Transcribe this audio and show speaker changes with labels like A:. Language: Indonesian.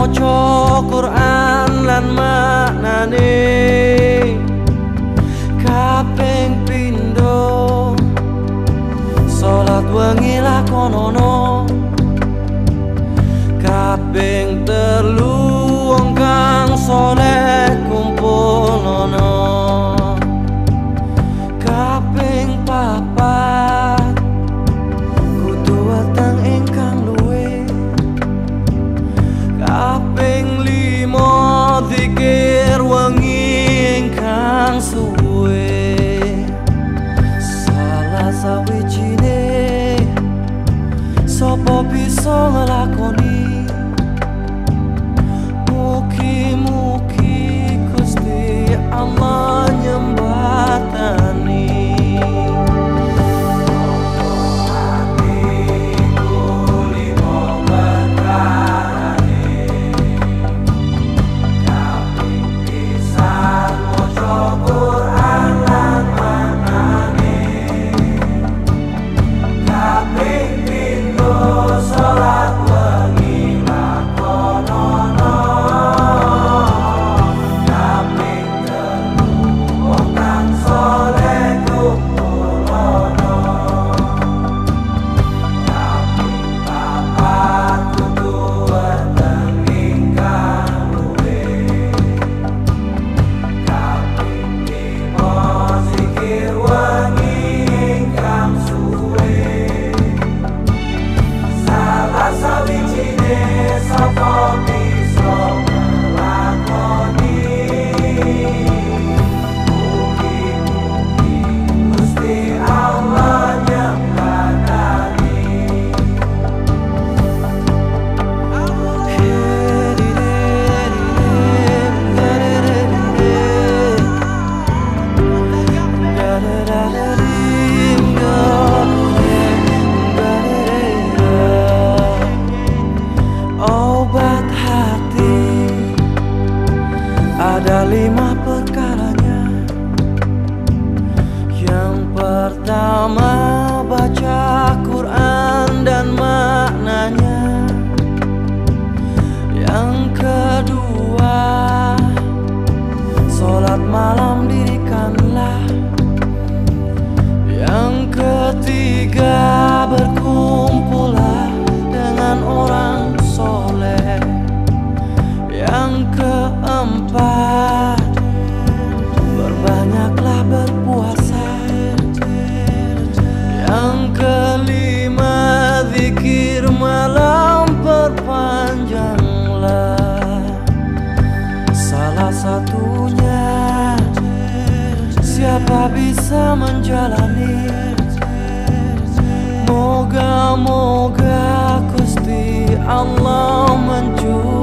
A: maca Quran lan maknane. Kaping pindho salat wengi lakonono. Kaping zikir wengi ingkang suwe. Salah sawijine sapa bisa nglakoni mugi-mugi Gusti Allah Fuck Sholat malam dirikanlah. Yang ketiga berkumpullah dengan orang soleh. Yang keempat Berbanyaklah berpuasa. Yang kelima Zikir malam perpanjanglah. Salah satunya tak bisa menjalani? Moga-moga Gusti Allah mencuri